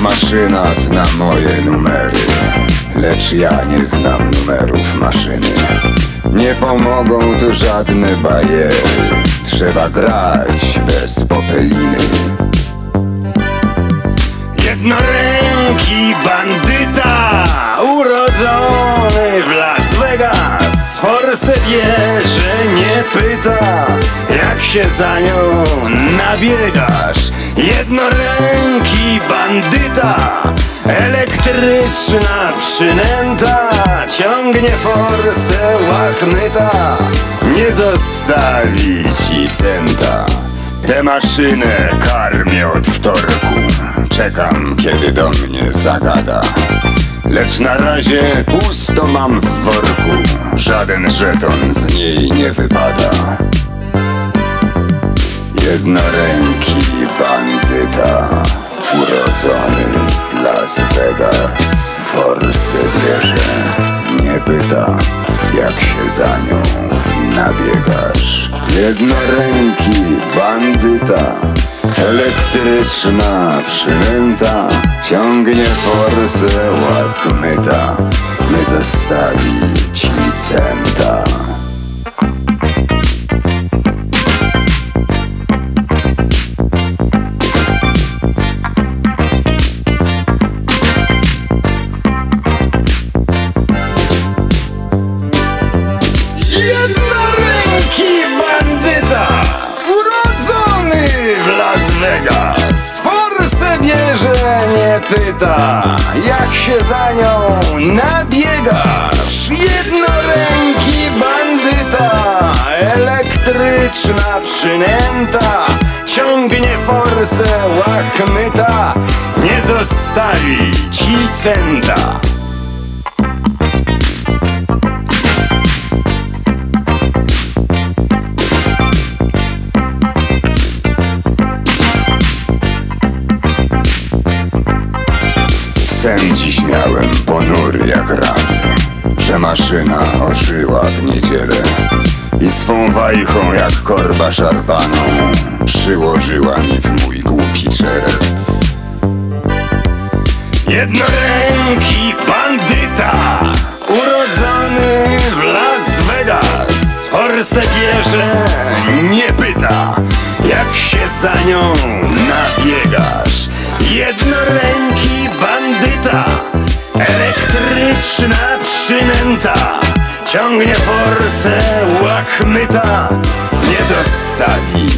maszyna zna moje numery Lecz ja nie znam numerów maszyny. Nie pomogą tu żadne bajery Trzeba grać bez popeliny. Jednoręki bandyta Urodzony w Las Vegas. Forsę bierze, nie pyta Jak się za nią nabiegasz Jednoręki bandyta Elektryczna przynęta Ciągnie forsę łachmyta. Nie zostawi ci centa. Tę maszynę karmię od wtorku. Czekam kiedy do mnie zagada. Lecz na razie pusto mam w worku. Żaden żeton z niej nie wypada Jednoręki bandyta Urodzony w Las Vegas. Forsę bierze, nie pyta Jak się za nią nabiegasz. Jednoręki bandyta Elektryczna przynęta Ciągnie forsę łachmyta Nie zostawi ci centa Jednoręki bandyta Urodzony w Las Vegas. Forsę bierze, nie pyta Jak się za nią nabiegasz. Jednoręki bandyta Elektryczna przynęta Ciągnie forsę łachmyta. Nie zostawi ci centa Sen dziś miałem ponury jak rany Że maszyna ożyła w niedzielę I swą wajchą jak korba szarpaną Przyłożyła mi w mój głupi czerep. Jednoręki bandyta Urodzony w Las Vegas Forsę bierze, nie pyta Jak się za nią nabiegasz. Jednoręki Elektryczna przynęta Ciągnie forsę łachmyta. Nie zostawi